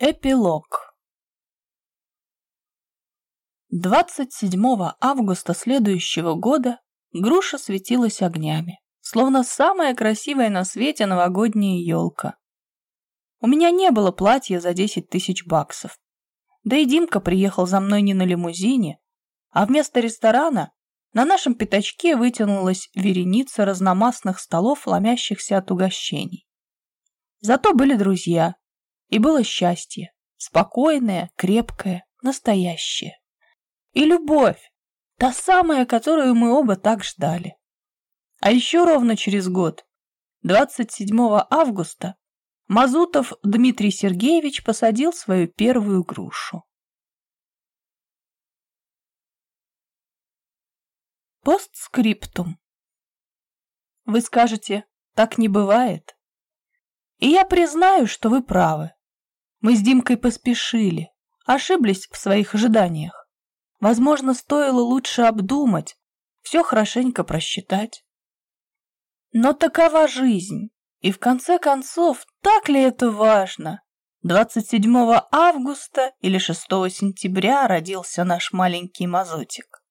Эпилог 27 августа следующего года груша светилась огнями, словно самая красивая на свете новогодняя елка. У меня не было платья за 10 тысяч баксов. Да и Димка приехал за мной не на лимузине, а вместо ресторана на нашем пятачке вытянулась вереница разномастных столов, ломящихся от угощений. Зато были друзья, и было счастье, спокойное, крепкое, настоящее. И любовь, та самая, которую мы оба так ждали. А еще ровно через год, 27 августа, Мазутов Дмитрий Сергеевич посадил свою первую грушу. Постскриптум. Вы скажете, так не бывает? И я признаю, что вы правы. Мы с Димкой поспешили, ошиблись в своих ожиданиях. Возможно, стоило лучше обдумать, все хорошенько просчитать. Но такова жизнь, и в конце концов, так ли это важно? 27 августа или 6 сентября родился наш маленький мазутик.